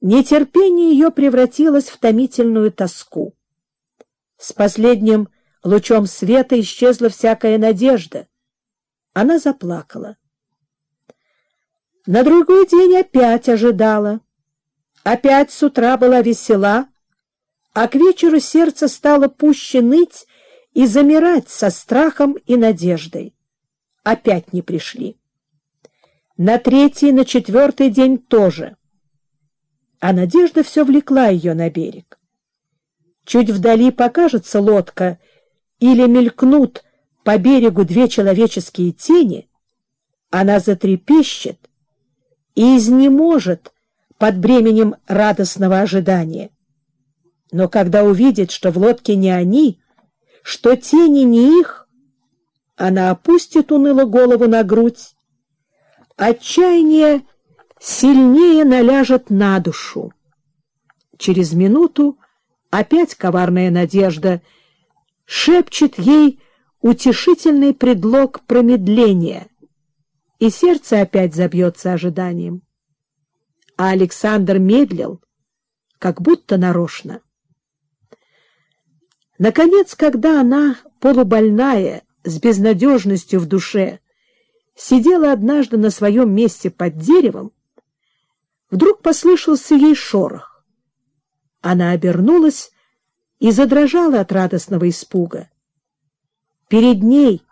Нетерпение ее превратилось в томительную тоску. С последним лучом света исчезла всякая надежда. Она заплакала. На другой день опять ожидала. Опять с утра была весела, а к вечеру сердце стало пуще ныть и замирать со страхом и надеждой. Опять не пришли. На третий, на четвертый день тоже. А надежда все влекла ее на берег. Чуть вдали покажется лодка или мелькнут по берегу две человеческие тени, она затрепещет и изнеможет под бременем радостного ожидания. Но когда увидит, что в лодке не они, что тени не их, она опустит уныло голову на грудь. Отчаяние сильнее наляжет на душу. Через минуту опять коварная надежда шепчет ей утешительный предлог промедления, и сердце опять забьется ожиданием. А Александр медлил, как будто нарочно. Наконец, когда она, полубольная, с безнадежностью в душе, сидела однажды на своем месте под деревом, вдруг послышался ей шорох. Она обернулась и задрожала от радостного испуга. Перед ней,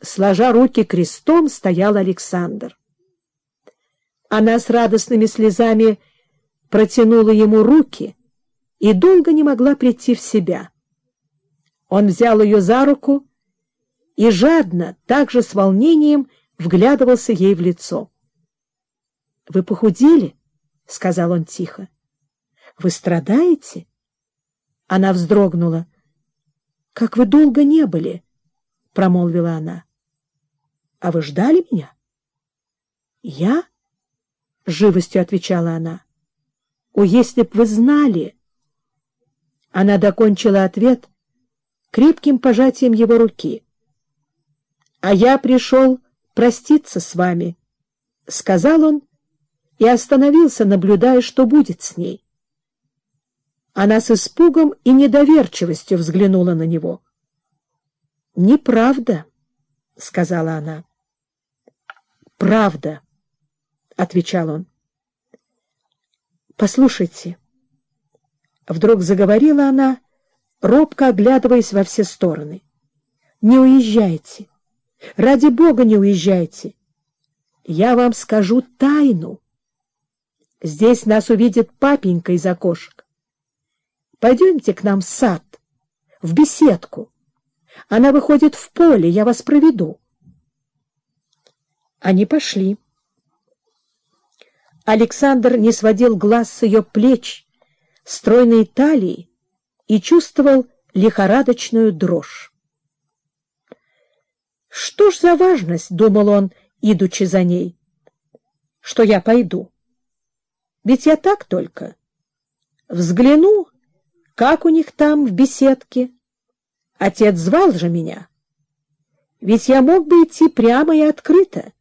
сложа руки крестом, стоял Александр. Она с радостными слезами протянула ему руки и долго не могла прийти в себя. Он взял ее за руку и жадно, также с волнением, вглядывался ей в лицо. — Вы похудели? — сказал он тихо. — Вы страдаете? Она вздрогнула. — Как вы долго не были? — промолвила она. — А вы ждали меня? — Я? — живостью отвечала она. — О, если б вы знали! Она докончила ответ крепким пожатием его руки. — А я пришел проститься с вами, — сказал он и остановился, наблюдая, что будет с ней. Она с испугом и недоверчивостью взглянула на него. — Неправда, — сказала она. — Правда, — отвечал он. — Послушайте, — вдруг заговорила она, робко оглядываясь во все стороны. — Не уезжайте. Ради Бога не уезжайте. Я вам скажу тайну. Здесь нас увидит папенька из окошек. Пойдемте к нам в сад, в беседку. Она выходит в поле, я вас проведу. Они пошли. Александр не сводил глаз с ее плеч, стройной талии и чувствовал лихорадочную дрожь. «Что ж за важность, — думал он, идучи за ней, — что я пойду? Ведь я так только. Взгляну, как у них там в беседке. Отец звал же меня. Ведь я мог бы идти прямо и открыто.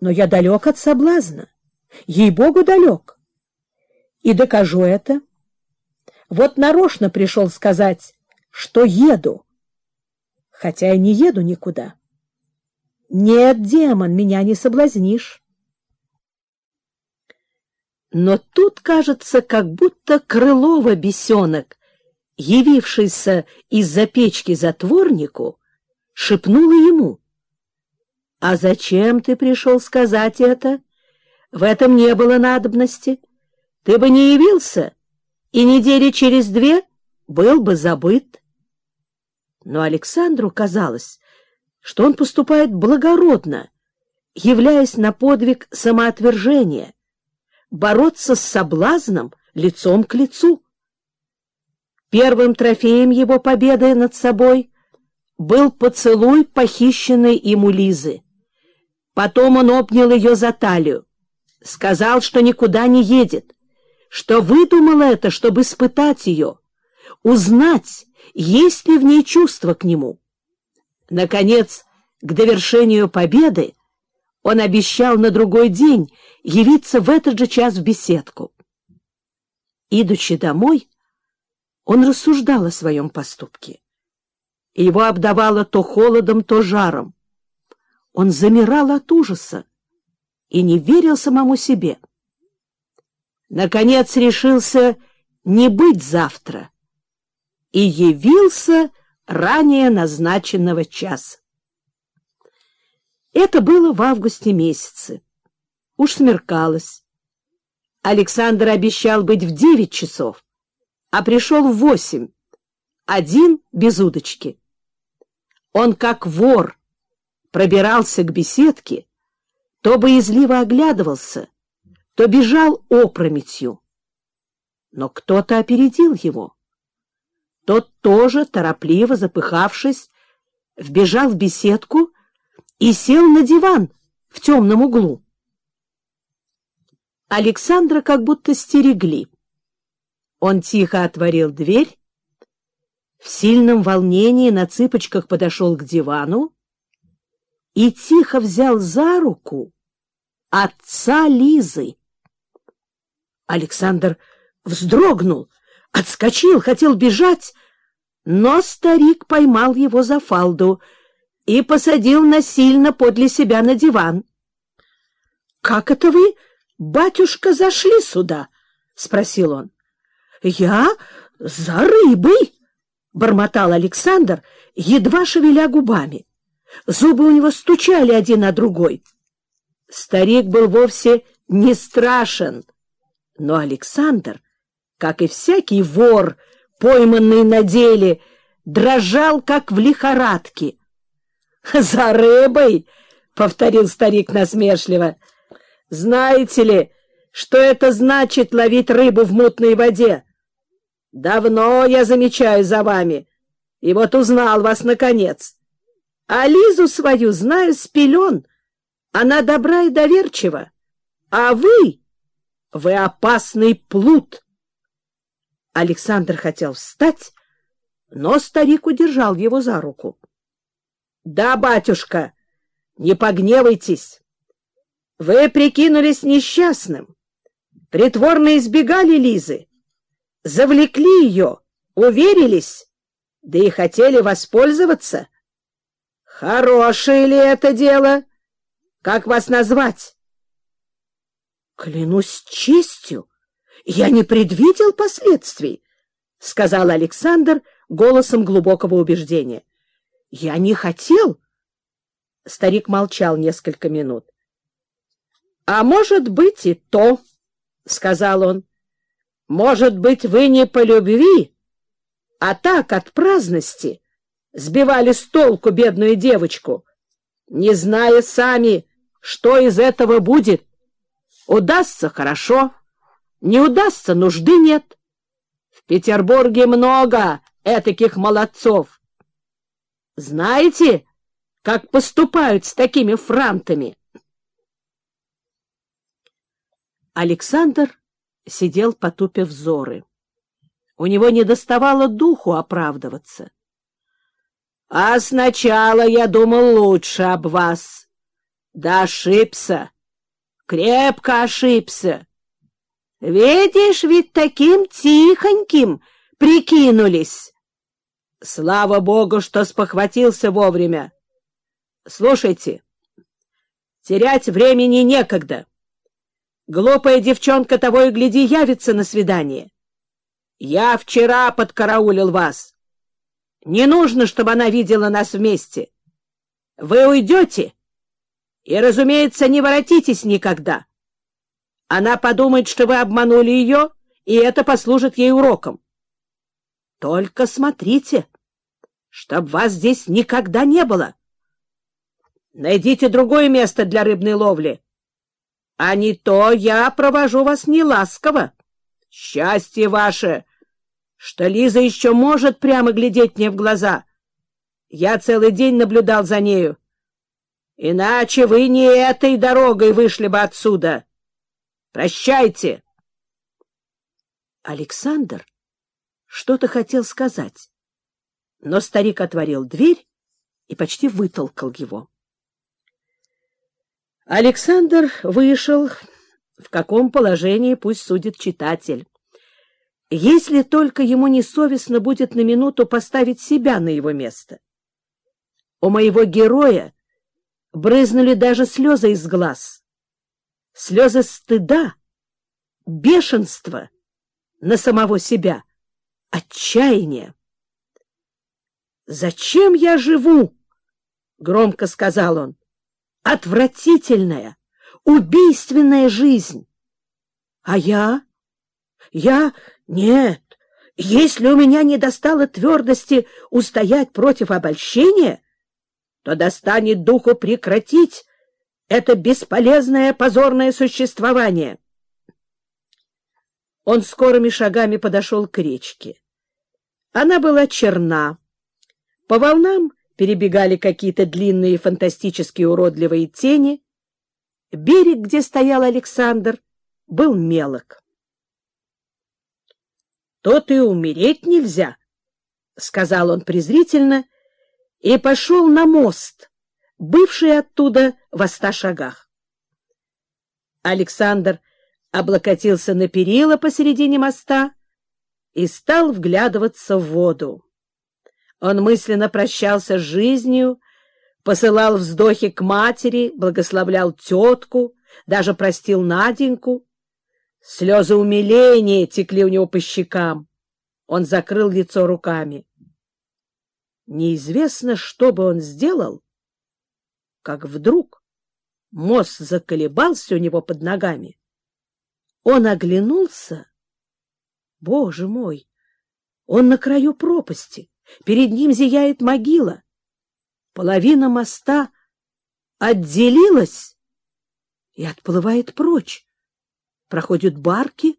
Но я далек от соблазна, ей-богу далек. И докажу это. Вот нарочно пришел сказать, что еду, хотя я не еду никуда. Нет, демон, меня не соблазнишь. Но тут, кажется, как будто Крылова бесенок, явившийся из-за печки затворнику, шепнула ему. — А зачем ты пришел сказать это? В этом не было надобности. Ты бы не явился, и недели через две был бы забыт. Но Александру казалось, что он поступает благородно, являясь на подвиг самоотвержения — бороться с соблазном лицом к лицу. Первым трофеем его победы над собой был поцелуй похищенной ему Лизы. Потом он обнял ее за талию, сказал, что никуда не едет, что выдумал это, чтобы испытать ее, узнать, есть ли в ней чувство к нему. Наконец, к довершению победы он обещал на другой день явиться в этот же час в беседку. Идучи домой, он рассуждал о своем поступке. Его обдавало то холодом, то жаром. Он замирал от ужаса и не верил самому себе. Наконец решился не быть завтра и явился ранее назначенного часа. Это было в августе месяце. Уж смеркалось. Александр обещал быть в девять часов, а пришел в восемь, один без удочки. Он, как вор, пробирался к беседке, то боязливо оглядывался, то бежал опрометью. Но кто-то опередил его. Тот тоже, торопливо запыхавшись, вбежал в беседку и сел на диван в темном углу. Александра как будто стерегли. Он тихо отворил дверь, в сильном волнении на цыпочках подошел к дивану и тихо взял за руку отца Лизы. Александр вздрогнул, отскочил, хотел бежать, но старик поймал его за фалду и посадил насильно подле себя на диван. — Как это вы батюшка, зашли сюда? — спросил он. — Я за рыбой, — бормотал Александр, едва шевеля губами. Зубы у него стучали один на другой. Старик был вовсе не страшен, но Александр, как и всякий вор, пойманный на деле, дрожал, как в лихорадке. — За рыбой! — повторил старик насмешливо. Знаете ли, что это значит ловить рыбу в мутной воде? Давно я замечаю за вами, и вот узнал вас наконец. А Лизу свою знаю с пелен. Она добра и доверчива. А вы... Вы опасный плут. Александр хотел встать, но старик удержал его за руку. — Да, батюшка, не погневайтесь. Вы прикинулись несчастным, притворно избегали Лизы, завлекли ее, уверились, да и хотели воспользоваться. Хорошее ли это дело? Как вас назвать? Клянусь честью, я не предвидел последствий, сказал Александр голосом глубокого убеждения. Я не хотел. Старик молчал несколько минут. — А может быть и то, — сказал он. — Может быть, вы не по любви, а так от праздности сбивали с толку бедную девочку, не зная сами, что из этого будет. Удастся — хорошо, не удастся — нужды нет. В Петербурге много этаких молодцов. Знаете, как поступают с такими франтами? Александр сидел, потупив взоры. У него не доставало духу оправдываться. — А сначала я думал лучше об вас. Да ошибся, крепко ошибся. Видишь, ведь таким тихоньким прикинулись. Слава богу, что спохватился вовремя. Слушайте, терять времени некогда. Глупая девчонка того и гляди явится на свидание. Я вчера подкараулил вас. Не нужно, чтобы она видела нас вместе. Вы уйдете и, разумеется, не воротитесь никогда. Она подумает, что вы обманули ее, и это послужит ей уроком. Только смотрите, чтоб вас здесь никогда не было. Найдите другое место для рыбной ловли а не то я провожу вас неласково. Счастье ваше, что Лиза еще может прямо глядеть мне в глаза. Я целый день наблюдал за нею. Иначе вы не этой дорогой вышли бы отсюда. Прощайте. Александр что-то хотел сказать, но старик отворил дверь и почти вытолкал его. Александр вышел, в каком положении пусть судит читатель. если только ему не совестно будет на минуту поставить себя на его место. У моего героя брызнули даже слезы из глаз. Слезы стыда, бешенства на самого себя, отчаяния. «Зачем я живу?» — громко сказал он. «Отвратительная, убийственная жизнь. А я? Я? Нет. Если у меня не достало твердости устоять против обольщения, то достанет духу прекратить это бесполезное позорное существование. Он скорыми шагами подошел к речке. Она была черна. По волнам перебегали какие-то длинные фантастические уродливые тени. Берег, где стоял Александр, был мелок. — То и умереть нельзя, — сказал он презрительно, и пошел на мост, бывший оттуда во ста шагах. Александр облокотился на перила посередине моста и стал вглядываться в воду. Он мысленно прощался с жизнью, посылал вздохи к матери, благословлял тетку, даже простил Наденьку. Слезы умиления текли у него по щекам. Он закрыл лицо руками. Неизвестно, что бы он сделал, как вдруг мост заколебался у него под ногами. Он оглянулся. Боже мой! Он на краю пропасти. Перед ним зияет могила. Половина моста отделилась и отплывает прочь. Проходят барки.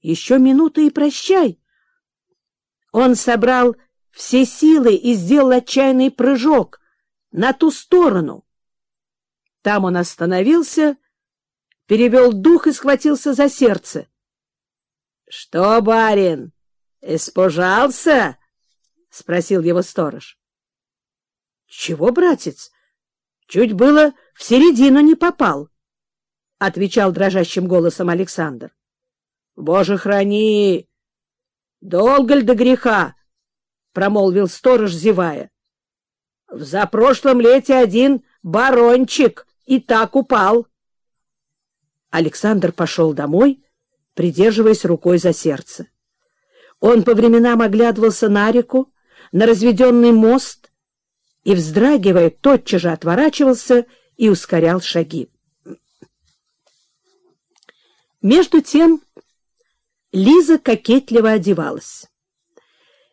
Еще минута и прощай. Он собрал все силы и сделал отчаянный прыжок на ту сторону. Там он остановился, перевел дух и схватился за сердце. — Что, барин, испужался? — спросил его сторож. — Чего, братец? Чуть было в середину не попал, — отвечал дрожащим голосом Александр. — Боже, храни! Долго ли до греха? — промолвил сторож, зевая. — В запрошлом лете один барончик и так упал. Александр пошел домой, придерживаясь рукой за сердце. Он по временам оглядывался на реку, на разведенный мост и, вздрагивая, тотчас же отворачивался и ускорял шаги. Между тем Лиза кокетливо одевалась.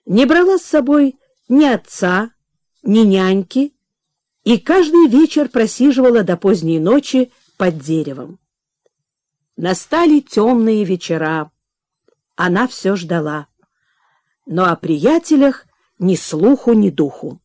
Не брала с собой ни отца, ни няньки, и каждый вечер просиживала до поздней ночи под деревом. Настали темные вечера. Она все ждала. Но о приятелях ни слуху, ни духу.